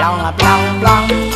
long long long.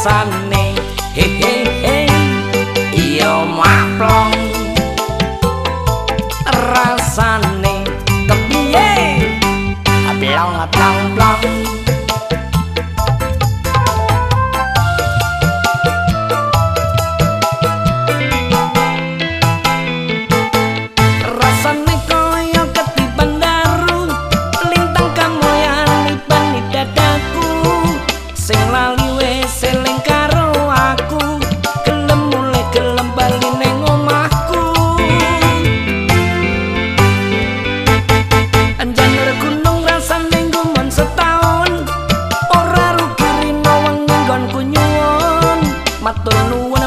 rasane. He he he. Iyo maplong. Rasane. Kepiye? Ablong ablong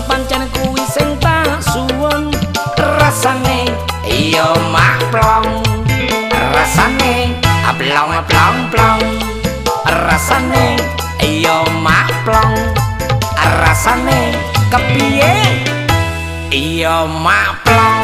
pancen kuwi sing tak suwon rasane iya mah plong. Rasane aplong plong plong. Rasane iya mah plong. Rasane kepiye? Iya mah plong.